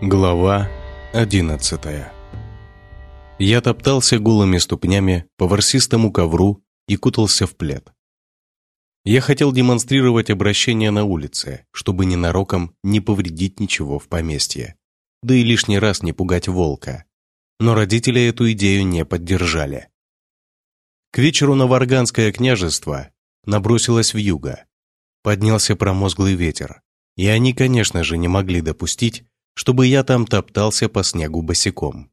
Глава 11 Я топтался голыми ступнями по ворсистому ковру и кутался в плед. Я хотел демонстрировать обращение на улице, чтобы ненароком не повредить ничего в поместье, да и лишний раз не пугать волка. Но родители эту идею не поддержали. К вечеру на княжество набросилось в юго. Поднялся промозглый ветер, и они, конечно же, не могли допустить, чтобы я там топтался по снегу босиком.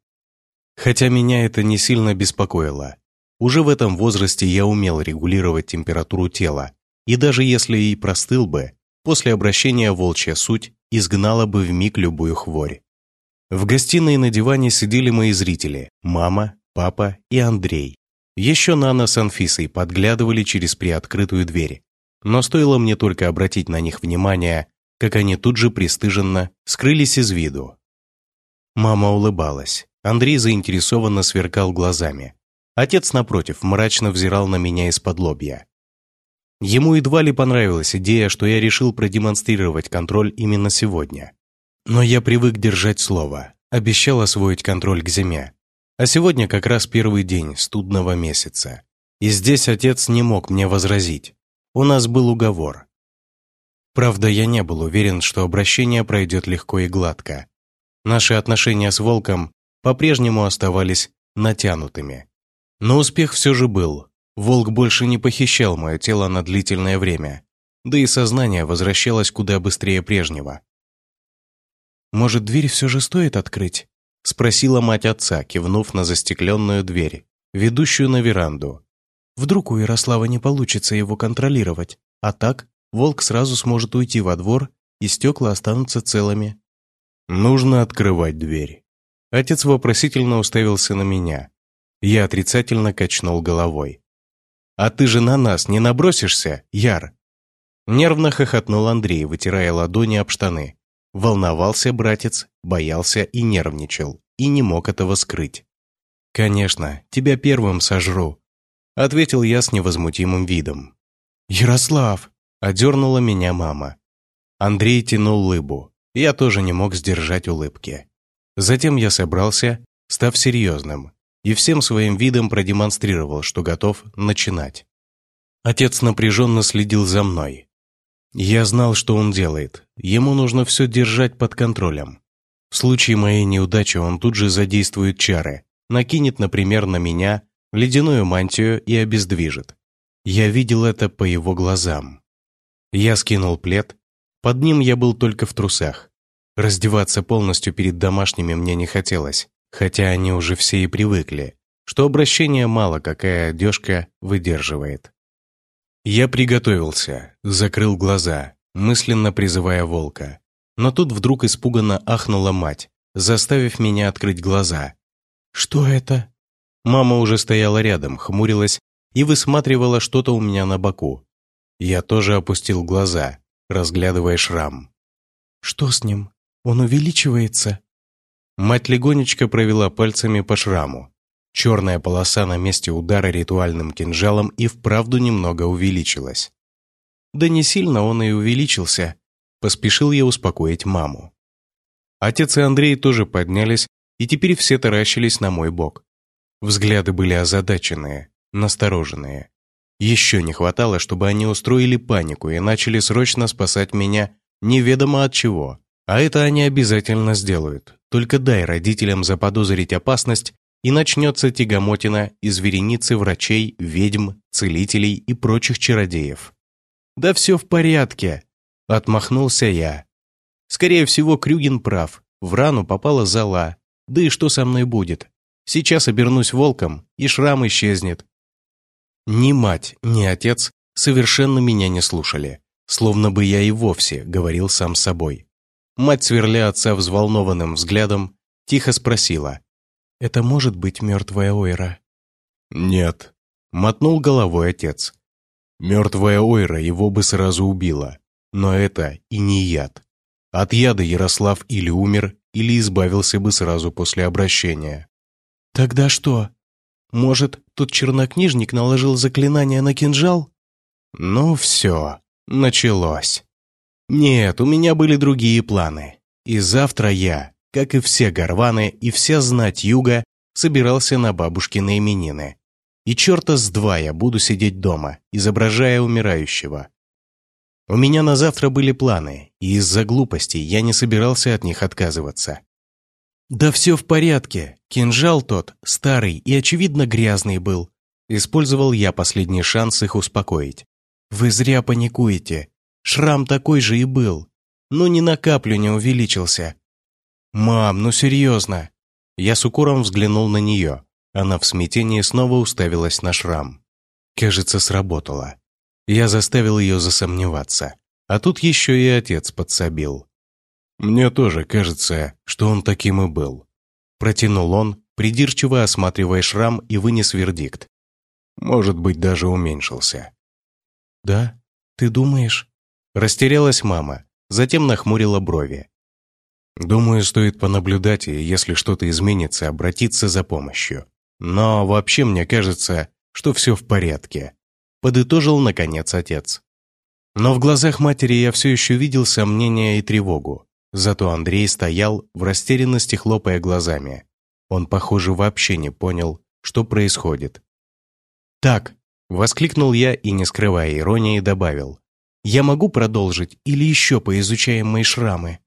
Хотя меня это не сильно беспокоило. Уже в этом возрасте я умел регулировать температуру тела, и даже если и простыл бы, после обращения волчья суть изгнала бы в миг любую хворь. В гостиной на диване сидели мои зрители – мама, папа и Андрей. Еще Нана с Анфисой подглядывали через приоткрытую дверь. Но стоило мне только обратить на них внимание, как они тут же пристыженно скрылись из виду. Мама улыбалась. Андрей заинтересованно сверкал глазами. Отец, напротив, мрачно взирал на меня из-под лобья. Ему едва ли понравилась идея, что я решил продемонстрировать контроль именно сегодня. Но я привык держать слово, обещал освоить контроль к зиме. А сегодня как раз первый день студного месяца. И здесь отец не мог мне возразить. У нас был уговор. Правда, я не был уверен, что обращение пройдет легко и гладко. Наши отношения с Волком по-прежнему оставались натянутыми. Но успех все же был. Волк больше не похищал мое тело на длительное время, да и сознание возвращалось куда быстрее прежнего. «Может, дверь все же стоит открыть?» — спросила мать отца, кивнув на застекленную дверь, ведущую на веранду. «Вдруг у Ярослава не получится его контролировать, а так волк сразу сможет уйти во двор, и стекла останутся целыми. «Нужно открывать дверь». Отец вопросительно уставился на меня. Я отрицательно качнул головой. «А ты же на нас не набросишься, Яр?» Нервно хохотнул Андрей, вытирая ладони об штаны. Волновался братец, боялся и нервничал, и не мог этого скрыть. «Конечно, тебя первым сожру», — ответил я с невозмутимым видом. «Ярослав!» Одернула меня мама. Андрей тянул лыбу. Я тоже не мог сдержать улыбки. Затем я собрался, став серьезным, и всем своим видом продемонстрировал, что готов начинать. Отец напряженно следил за мной. Я знал, что он делает. Ему нужно все держать под контролем. В случае моей неудачи он тут же задействует чары, накинет, например, на меня ледяную мантию и обездвижит. Я видел это по его глазам. Я скинул плед. Под ним я был только в трусах. Раздеваться полностью перед домашними мне не хотелось, хотя они уже все и привыкли, что обращение мало какая одежка выдерживает. Я приготовился, закрыл глаза, мысленно призывая волка. Но тут вдруг испуганно ахнула мать, заставив меня открыть глаза. «Что это?» Мама уже стояла рядом, хмурилась и высматривала что-то у меня на боку. Я тоже опустил глаза, разглядывая шрам. «Что с ним? Он увеличивается?» Мать легонечко провела пальцами по шраму. Черная полоса на месте удара ритуальным кинжалом и вправду немного увеличилась. «Да не сильно он и увеличился», — поспешил я успокоить маму. Отец и Андрей тоже поднялись, и теперь все таращились на мой бок. Взгляды были озадаченные, настороженные. Еще не хватало, чтобы они устроили панику и начали срочно спасать меня неведомо от чего. А это они обязательно сделают. Только дай родителям заподозрить опасность, и начнется тягомотина из вереницы врачей, ведьм, целителей и прочих чародеев. «Да все в порядке», — отмахнулся я. «Скорее всего, Крюгин прав. В рану попала зола. Да и что со мной будет? Сейчас обернусь волком, и шрам исчезнет. Ни мать, ни отец совершенно меня не слушали, словно бы я и вовсе говорил сам с собой. Мать, сверля отца взволнованным взглядом, тихо спросила, «Это может быть мертвая Ойра?» «Нет», — мотнул головой отец. «Мертвая Ойра его бы сразу убила, но это и не яд. От яда Ярослав или умер, или избавился бы сразу после обращения». «Тогда что?» Может, тот чернокнижник наложил заклинание на кинжал? Ну все, началось. Нет, у меня были другие планы. И завтра я, как и все горваны и вся знать юга, собирался на бабушкины именины. И черта с два я буду сидеть дома, изображая умирающего. У меня на завтра были планы, и из-за глупостей я не собирался от них отказываться. «Да все в порядке. Кинжал тот, старый и, очевидно, грязный был. Использовал я последний шанс их успокоить. Вы зря паникуете. Шрам такой же и был. Но ни на каплю не увеличился. Мам, ну серьезно. Я с укором взглянул на нее. Она в смятении снова уставилась на шрам. Кажется, сработало. Я заставил ее засомневаться. А тут еще и отец подсобил. «Мне тоже кажется, что он таким и был», – протянул он, придирчиво осматривая шрам и вынес вердикт. «Может быть, даже уменьшился». «Да? Ты думаешь?» Растерялась мама, затем нахмурила брови. «Думаю, стоит понаблюдать и, если что-то изменится, обратиться за помощью. Но вообще мне кажется, что все в порядке», – подытожил, наконец, отец. Но в глазах матери я все еще видел сомнения и тревогу. Зато Андрей стоял в растерянности, хлопая глазами. Он, похоже, вообще не понял, что происходит. «Так», — воскликнул я и, не скрывая иронии, добавил. «Я могу продолжить или еще поизучаем мои шрамы?»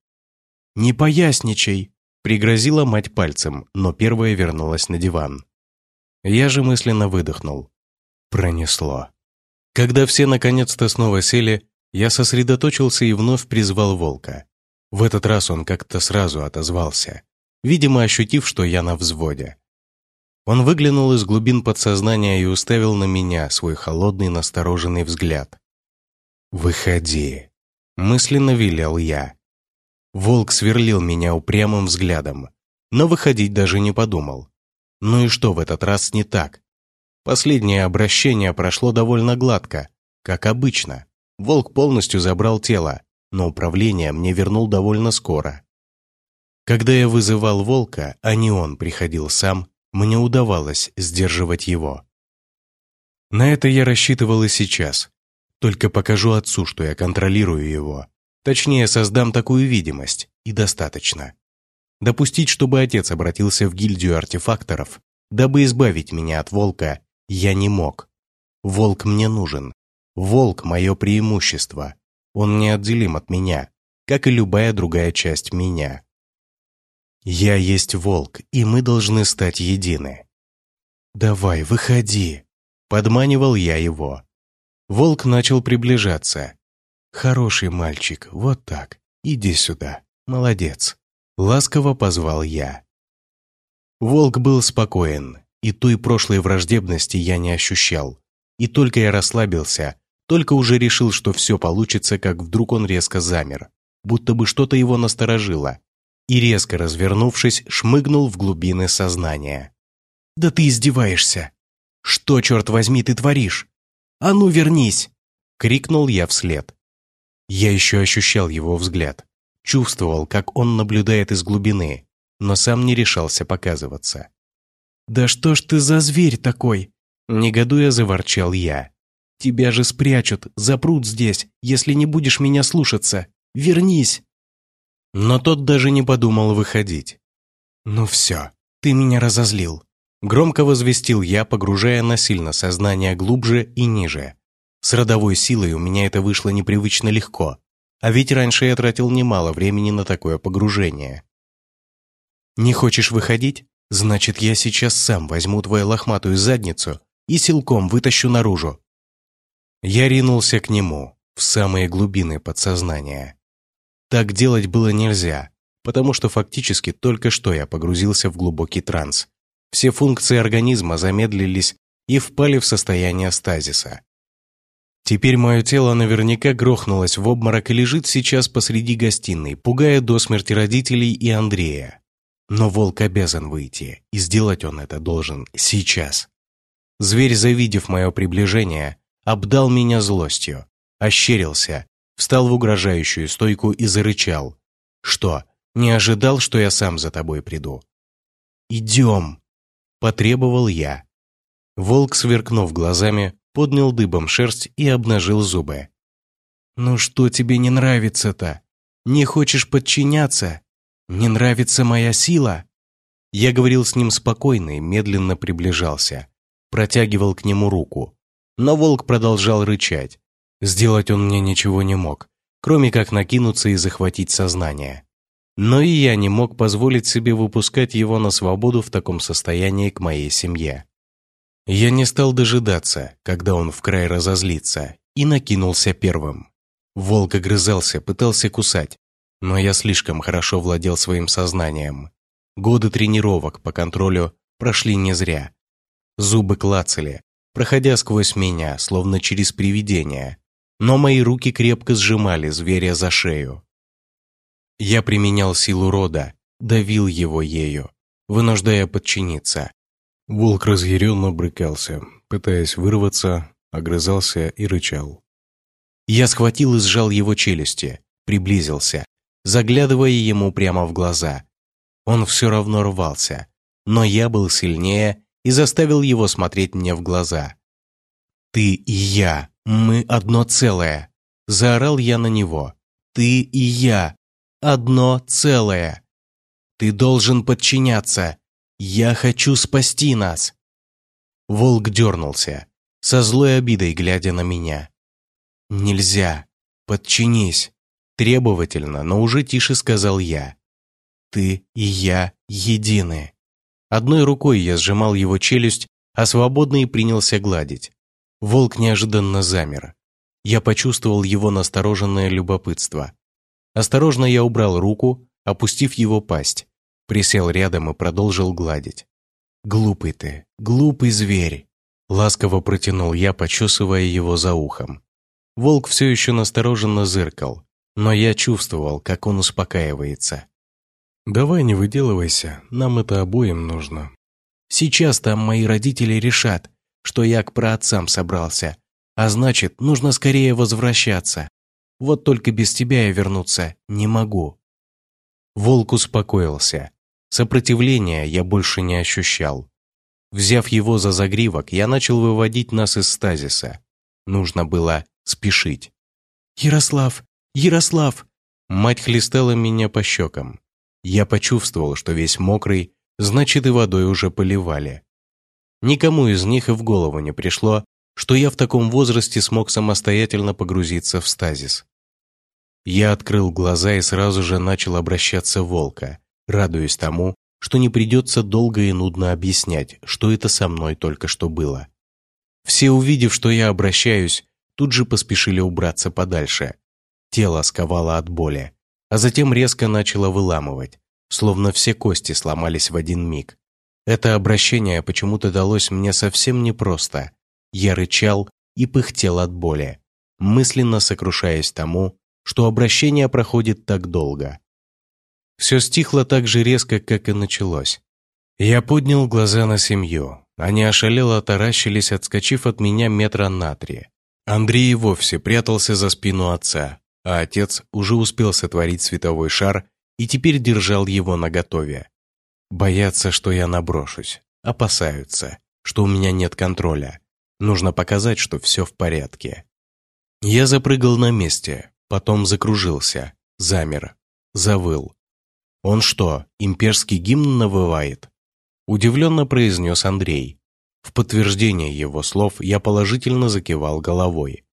«Не поясничай», — пригрозила мать пальцем, но первая вернулась на диван. Я же мысленно выдохнул. Пронесло. Когда все наконец-то снова сели, я сосредоточился и вновь призвал волка. В этот раз он как-то сразу отозвался, видимо, ощутив, что я на взводе. Он выглянул из глубин подсознания и уставил на меня свой холодный настороженный взгляд. «Выходи», — мысленно велел я. Волк сверлил меня упрямым взглядом, но выходить даже не подумал. Ну и что в этот раз не так? Последнее обращение прошло довольно гладко, как обычно. Волк полностью забрал тело, но управление мне вернул довольно скоро. Когда я вызывал волка, а не он приходил сам, мне удавалось сдерживать его. На это я рассчитывал и сейчас. Только покажу отцу, что я контролирую его. Точнее, создам такую видимость, и достаточно. Допустить, чтобы отец обратился в гильдию артефакторов, дабы избавить меня от волка, я не мог. Волк мне нужен. Волк – мое преимущество. Он неотделим от меня, как и любая другая часть меня. Я есть волк, и мы должны стать едины. «Давай, выходи!» – подманивал я его. Волк начал приближаться. «Хороший мальчик, вот так, иди сюда, молодец!» – ласково позвал я. Волк был спокоен, и той прошлой враждебности я не ощущал. И только я расслабился, только уже решил, что все получится, как вдруг он резко замер, будто бы что-то его насторожило, и, резко развернувшись, шмыгнул в глубины сознания. «Да ты издеваешься! Что, черт возьми, ты творишь? А ну, вернись!» — крикнул я вслед. Я еще ощущал его взгляд, чувствовал, как он наблюдает из глубины, но сам не решался показываться. «Да что ж ты за зверь такой?» Негодуя заворчал я. Тебя же спрячут, запрут здесь, если не будешь меня слушаться. Вернись!» Но тот даже не подумал выходить. «Ну все, ты меня разозлил», — громко возвестил я, погружая насильно сознание глубже и ниже. С родовой силой у меня это вышло непривычно легко, а ведь раньше я тратил немало времени на такое погружение. «Не хочешь выходить? Значит, я сейчас сам возьму твою лохматую задницу и силком вытащу наружу. Я ринулся к нему, в самые глубины подсознания. Так делать было нельзя, потому что фактически только что я погрузился в глубокий транс. Все функции организма замедлились и впали в состояние стазиса. Теперь мое тело наверняка грохнулось в обморок и лежит сейчас посреди гостиной, пугая до смерти родителей и Андрея. Но волк обязан выйти, и сделать он это должен сейчас. Зверь, завидев мое приближение, обдал меня злостью, ощерился, встал в угрожающую стойку и зарычал. «Что, не ожидал, что я сам за тобой приду?» «Идем!» – потребовал я. Волк, сверкнув глазами, поднял дыбом шерсть и обнажил зубы. «Ну что тебе не нравится-то? Не хочешь подчиняться? «Не нравится моя сила?» Я говорил с ним спокойно и медленно приближался. Протягивал к нему руку. Но волк продолжал рычать. Сделать он мне ничего не мог, кроме как накинуться и захватить сознание. Но и я не мог позволить себе выпускать его на свободу в таком состоянии к моей семье. Я не стал дожидаться, когда он в край разозлится, и накинулся первым. Волк огрызался, пытался кусать, но я слишком хорошо владел своим сознанием. Годы тренировок по контролю прошли не зря. Зубы клацали, проходя сквозь меня, словно через привидение, но мои руки крепко сжимали зверя за шею. Я применял силу рода, давил его ею, вынуждая подчиниться. Волк разъяренно брыкался, пытаясь вырваться, огрызался и рычал. Я схватил и сжал его челюсти, приблизился, заглядывая ему прямо в глаза, он все равно рвался, но я был сильнее и заставил его смотреть мне в глаза. «Ты и я, мы одно целое!» Заорал я на него. «Ты и я, одно целое!» «Ты должен подчиняться! Я хочу спасти нас!» Волк дернулся, со злой обидой глядя на меня. «Нельзя! Подчинись!» Требовательно, но уже тише сказал я. Ты и я едины. Одной рукой я сжимал его челюсть, а свободный принялся гладить. Волк неожиданно замер. Я почувствовал его настороженное любопытство. Осторожно я убрал руку, опустив его пасть. Присел рядом и продолжил гладить. «Глупый ты, глупый зверь!» Ласково протянул я, почесывая его за ухом. Волк все еще настороженно зыркал, но я чувствовал, как он успокаивается. «Давай не выделывайся, нам это обоим нужно». «Сейчас там мои родители решат, что я к праотцам собрался, а значит, нужно скорее возвращаться. Вот только без тебя я вернуться не могу». Волк успокоился. Сопротивления я больше не ощущал. Взяв его за загривок, я начал выводить нас из стазиса. Нужно было спешить. «Ярослав! Ярослав!» Мать хлестала меня по щекам. Я почувствовал, что весь мокрый, значит и водой уже поливали. Никому из них и в голову не пришло, что я в таком возрасте смог самостоятельно погрузиться в стазис. Я открыл глаза и сразу же начал обращаться волка, радуясь тому, что не придется долго и нудно объяснять, что это со мной только что было. Все, увидев, что я обращаюсь, тут же поспешили убраться подальше. Тело сковало от боли а затем резко начало выламывать, словно все кости сломались в один миг. Это обращение почему-то далось мне совсем непросто. Я рычал и пыхтел от боли, мысленно сокрушаясь тому, что обращение проходит так долго. Все стихло так же резко, как и началось. Я поднял глаза на семью. Они ошалело таращились, отскочив от меня метра на три. Андрей вовсе прятался за спину отца, а отец уже успел сотворить световой шар и теперь держал его наготове. Боятся, что я наброшусь, опасаются, что у меня нет контроля. Нужно показать, что все в порядке. Я запрыгал на месте, потом закружился, замер, завыл. «Он что, имперский гимн навывает?» Удивленно произнес Андрей. В подтверждение его слов я положительно закивал головой.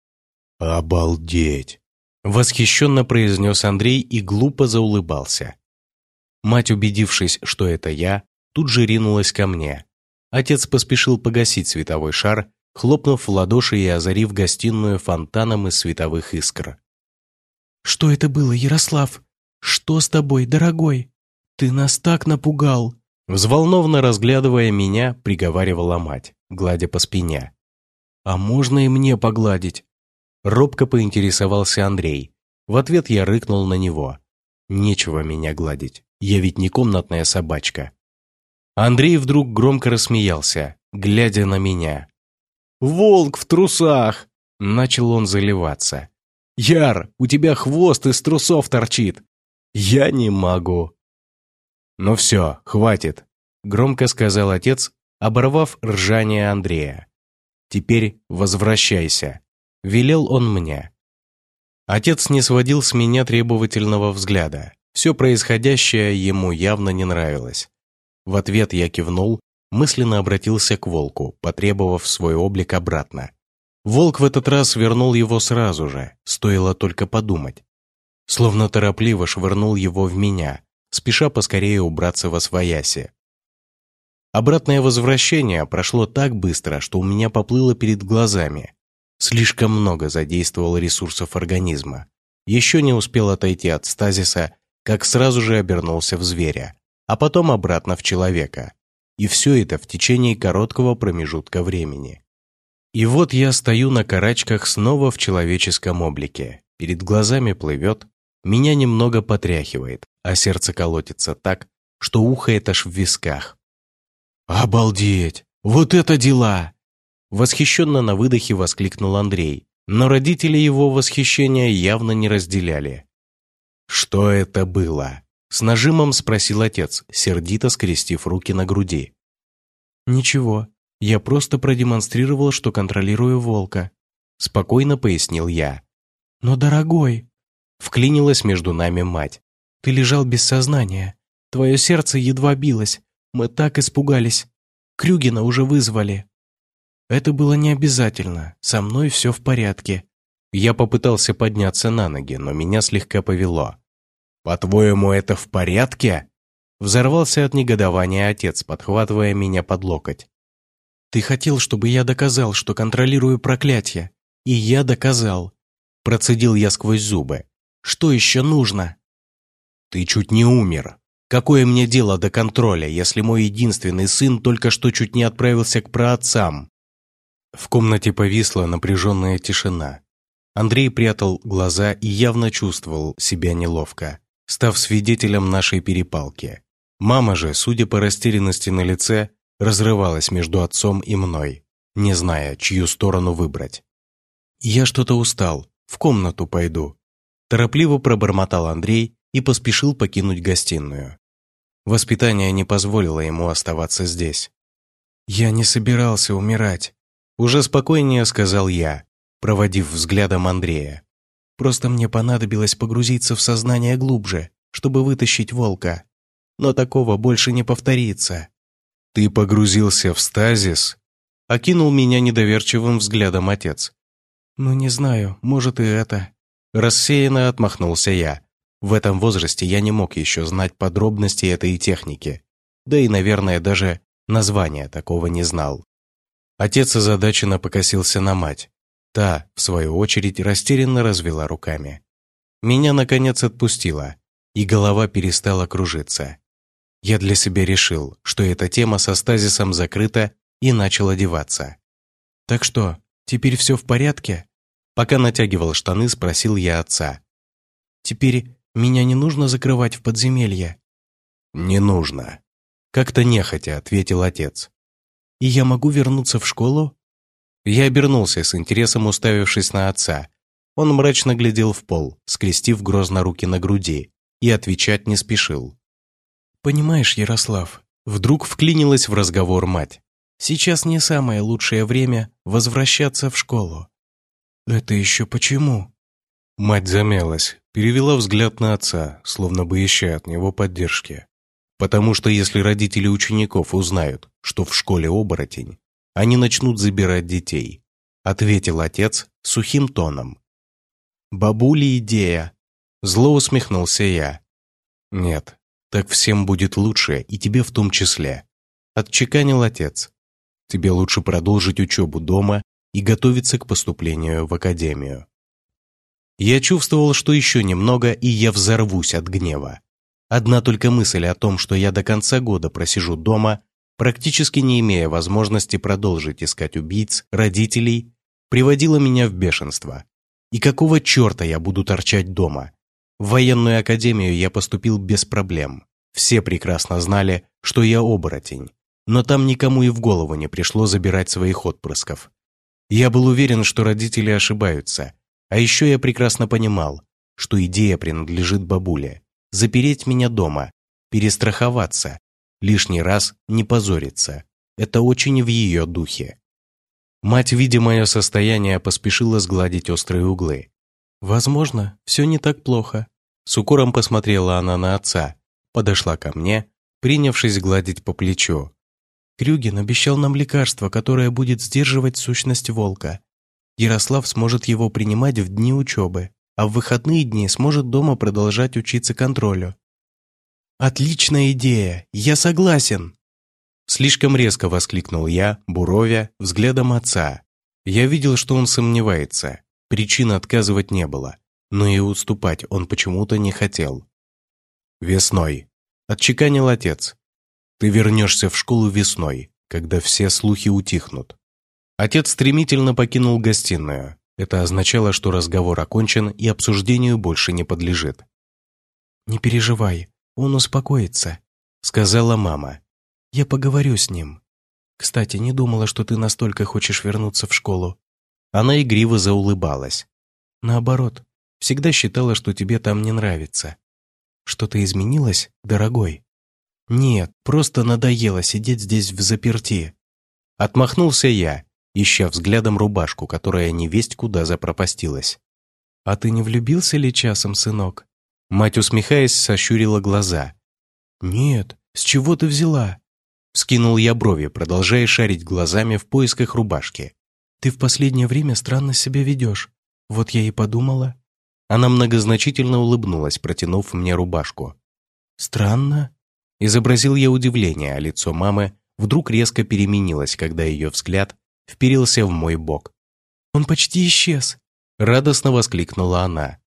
«Обалдеть!» Восхищенно произнес Андрей и глупо заулыбался. Мать, убедившись, что это я, тут же ринулась ко мне. Отец поспешил погасить световой шар, хлопнув в ладоши и озарив гостиную фонтаном из световых искр. «Что это было, Ярослав? Что с тобой, дорогой? Ты нас так напугал!» Взволнованно разглядывая меня, приговаривала мать, гладя по спине. «А можно и мне погладить?» Робко поинтересовался Андрей. В ответ я рыкнул на него. Нечего меня гладить, я ведь не комнатная собачка. Андрей вдруг громко рассмеялся, глядя на меня. «Волк в трусах!» Начал он заливаться. «Яр, у тебя хвост из трусов торчит!» «Я не могу!» «Ну все, хватит!» Громко сказал отец, оборвав ржание Андрея. «Теперь возвращайся!» Велел он мне. Отец не сводил с меня требовательного взгляда, Все происходящее ему явно не нравилось. В ответ я кивнул, мысленно обратился к волку, потребовав свой облик обратно. Волк в этот раз вернул его сразу же, стоило только подумать. Словно торопливо швырнул его в меня, спеша поскорее убраться во свояси. Обратное возвращение прошло так быстро, что у меня поплыло перед глазами. Слишком много задействовал ресурсов организма. Еще не успел отойти от стазиса, как сразу же обернулся в зверя, а потом обратно в человека. И все это в течение короткого промежутка времени. И вот я стою на карачках снова в человеческом облике. Перед глазами плывет, меня немного потряхивает, а сердце колотится так, что ухает аж в висках. «Обалдеть! Вот это дела!» Восхищенно на выдохе воскликнул Андрей, но родители его восхищения явно не разделяли. «Что это было?» С нажимом спросил отец, сердито скрестив руки на груди. «Ничего, я просто продемонстрировал, что контролирую волка», спокойно пояснил я. «Но, дорогой», вклинилась между нами мать, «ты лежал без сознания, твое сердце едва билось, мы так испугались. Крюгина уже вызвали». Это было не обязательно, со мной все в порядке. Я попытался подняться на ноги, но меня слегка повело. «По-твоему, это в порядке?» Взорвался от негодования отец, подхватывая меня под локоть. Ты хотел, чтобы я доказал, что контролирую проклятие. И я доказал. Процедил я сквозь зубы. Что еще нужно? Ты чуть не умер. Какое мне дело до контроля, если мой единственный сын только что чуть не отправился к праотцам? В комнате повисла напряженная тишина. Андрей прятал глаза и явно чувствовал себя неловко, став свидетелем нашей перепалки. Мама же, судя по растерянности на лице, разрывалась между отцом и мной, не зная, чью сторону выбрать. «Я что-то устал, в комнату пойду», торопливо пробормотал Андрей и поспешил покинуть гостиную. Воспитание не позволило ему оставаться здесь. «Я не собирался умирать», уже спокойнее сказал я, проводив взглядом Андрея. «Просто мне понадобилось погрузиться в сознание глубже, чтобы вытащить волка. Но такого больше не повторится. «Ты погрузился в стазис?» Окинул меня недоверчивым взглядом отец. «Ну, не знаю, может и это». Рассеянно отмахнулся я. В этом возрасте я не мог еще знать подробности этой техники. Да и, наверное, даже названия такого не знал. Отец озадаченно покосился на мать. Та, в свою очередь, растерянно развела руками. Меня, наконец, отпустила, и голова перестала кружиться. Я для себя решил, что эта тема со стазисом закрыта и начал одеваться. «Так что, теперь все в порядке?» Пока натягивал штаны, спросил я отца. «Теперь меня не нужно закрывать в подземелье?» «Не нужно», — как-то нехотя ответил отец. «И я могу вернуться в школу?» Я обернулся с интересом, уставившись на отца. Он мрачно глядел в пол, скрестив грозно руки на груди, и отвечать не спешил. «Понимаешь, Ярослав, вдруг вклинилась в разговор мать. Сейчас не самое лучшее время возвращаться в школу». «Это еще почему?» Мать замялась, перевела взгляд на отца, словно бы ища от него поддержки. Потому что если родители учеников узнают, что в школе оборотень, они начнут забирать детей, ответил отец сухим тоном. «Бабули идея!» Зло усмехнулся я. «Нет, так всем будет лучше, и тебе в том числе. Отчеканил отец. Тебе лучше продолжить учебу дома и готовиться к поступлению в академию. Я чувствовал, что еще немного, и я взорвусь от гнева. Одна только мысль о том, что я до конца года просижу дома, практически не имея возможности продолжить искать убийц, родителей, приводила меня в бешенство. И какого черта я буду торчать дома? В военную академию я поступил без проблем. Все прекрасно знали, что я оборотень, но там никому и в голову не пришло забирать своих отпрысков. Я был уверен, что родители ошибаются, а еще я прекрасно понимал, что идея принадлежит бабуле. Запереть меня дома, перестраховаться, лишний раз не позориться. Это очень в ее духе. Мать, видя мое состояние, поспешила сгладить острые углы. Возможно, все не так плохо. С укором посмотрела она на отца, подошла ко мне, принявшись гладить по плечу. Крюгин обещал нам лекарство, которое будет сдерживать сущность волка. Ярослав сможет его принимать в дни учебы, а в выходные дни сможет дома продолжать учиться контролю. «Отличная идея! Я согласен!» Слишком резко воскликнул я, буровя, взглядом отца. Я видел, что он сомневается. Причин отказывать не было, но и уступать он почему-то не хотел. «Весной», — отчеканил отец. «Ты вернешься в школу весной, когда все слухи утихнут». Отец стремительно покинул гостиную. Это означало, что разговор окончен и обсуждению больше не подлежит. «Не переживай, он успокоится», — сказала мама. «Я поговорю с ним. Кстати, не думала, что ты настолько хочешь вернуться в школу». Она игриво заулыбалась. «Наоборот, всегда считала, что тебе там не нравится. Что-то изменилось, дорогой?» «Нет, просто надоело сидеть здесь в заперти». Отмахнулся я, ища взглядом рубашку, которая невесть куда запропастилась. «А ты не влюбился ли часом, сынок?» Мать, усмехаясь, сощурила глаза. «Нет, с чего ты взяла?» Скинул я брови, продолжая шарить глазами в поисках рубашки. «Ты в последнее время странно себя ведешь. Вот я и подумала». Она многозначительно улыбнулась, протянув мне рубашку. «Странно?» Изобразил я удивление, а лицо мамы вдруг резко переменилось, когда ее взгляд вперился в мой бок. «Он почти исчез!» Радостно воскликнула она.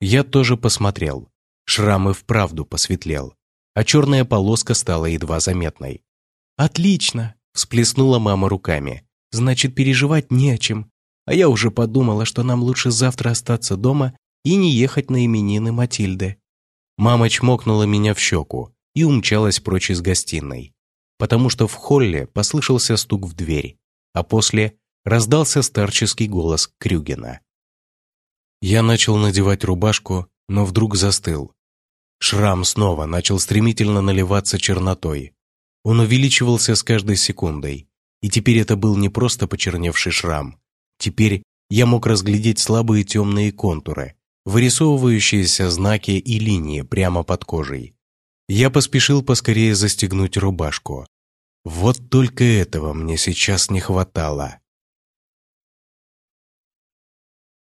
Я тоже посмотрел. Шрам и вправду посветлел, а черная полоска стала едва заметной. «Отлично!» – всплеснула мама руками. «Значит, переживать не о чем. А я уже подумала, что нам лучше завтра остаться дома и не ехать на именины Матильды». Мама чмокнула меня в щеку и умчалась прочь из гостиной, потому что в холле послышался стук в дверь, а после раздался старческий голос Крюгена. Я начал надевать рубашку, но вдруг застыл. Шрам снова начал стремительно наливаться чернотой. Он увеличивался с каждой секундой, и теперь это был не просто почерневший шрам. Теперь я мог разглядеть слабые темные контуры, вырисовывающиеся знаки и линии прямо под кожей. Я поспешил поскорее застегнуть рубашку. Вот только этого мне сейчас не хватало.